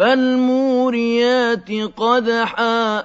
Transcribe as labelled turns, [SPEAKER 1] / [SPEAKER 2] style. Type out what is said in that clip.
[SPEAKER 1] فالموريات قدحا